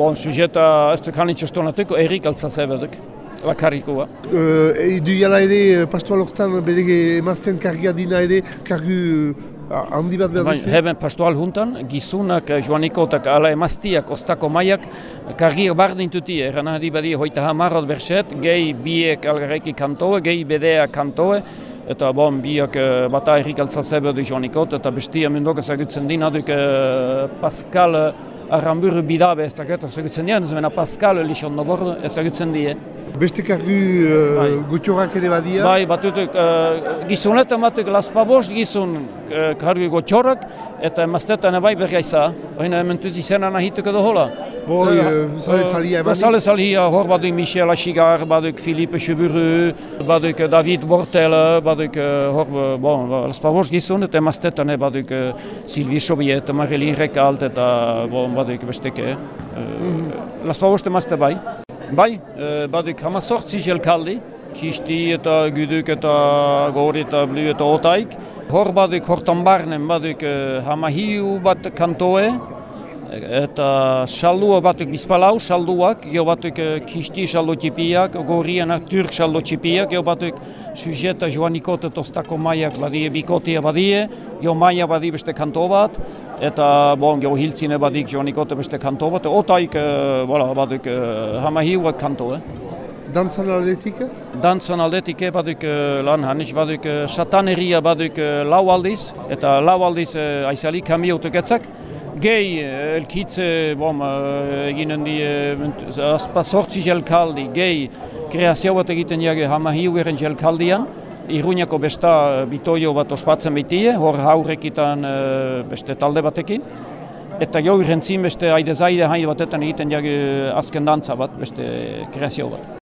Bon, sujeta ez duk hanin txostonatuko, errik altzazebeduk, lakarrikoa. Uh, du jala ere, pastoa lortan, bere emazten kargia dina ere, kargu handi bat behar Bai, duzu? heben pastoal juntan, gizunak, eh, joanikotak, ala emaztiak, ostako maiak, kargi bardintuti, eran ahdi badi hoita hamarrot berset, gehi biek algareki kantoe, gehi bedea kantoe, eta bon, biak eh, bata errik altzazebeduk joanikot, eta bestia mundok ezagutzen dina duk eh, Pascal Arramburu bidabe ez dakit, ezagutzen dien, ez Pascal lixon nobor ezagutzen die. Beste kargu uh, Bai. gotxorak ere badia? Bai, batutuk, uh, gizunetan batuk laspabost gizun uh, kargu gotxorak, eta emaztetan bai bergaiza, baina hemen tuzi zenan ahituko da hola. Boi, Eh, uh, zale zalia eh, eman? Zale zalia, hor baduk Michel Achigar, baduk Philippe Chevuru, baduk eh, David Bortel, baduk uh, hor, bon, laspabost gizun, eta emaztetan eh, baduk Sylvie Chobiet, Marilyn Rekalt, eta bon, baduk besteke. Uh, Laspabost emazte bai. Bai, uh, baduk hamazortzi jelkaldi, kisti eta guduk eta gori eta blu eta otaik. Hor baduk hortan barnen baduk hamahiu bat kantoe, eta saldua batuk bizpalau, salduak, gero batuk eh, kisti saldo txipiak, gorrianak turk saldo txipiak, gero batuk sujeta joanikot eta ostako maiak badie, bikotia badie, gero maia badi beste kanto bat, eta bon, gero hiltzine badik joanikot beste kanto bat, otaik, uh, voilà, batuk uh, hamahiu bat kanto, eh. Dantzan aldetik? Dantzan aldetik eh, baduk eh, lan hanis, baduk eh, sataneria baduk eh, lau aldiz, eta lau aldiz eh, aizali kamiotuk etzak. Gehi, eh, elkitze, bom, eh, eginen di, eh, azpa sortzi jelkaldi, gehi, kreazio bat egiten jage hama hiugeren jelkaldian, Iruñako besta eh, bitoio bat ospatzen baitie, hor haurrekitan eh, beste talde batekin. Eta jo irentzin beste haide zaide haide batetan egiten jage azken dantza bat, beste kreazio bat.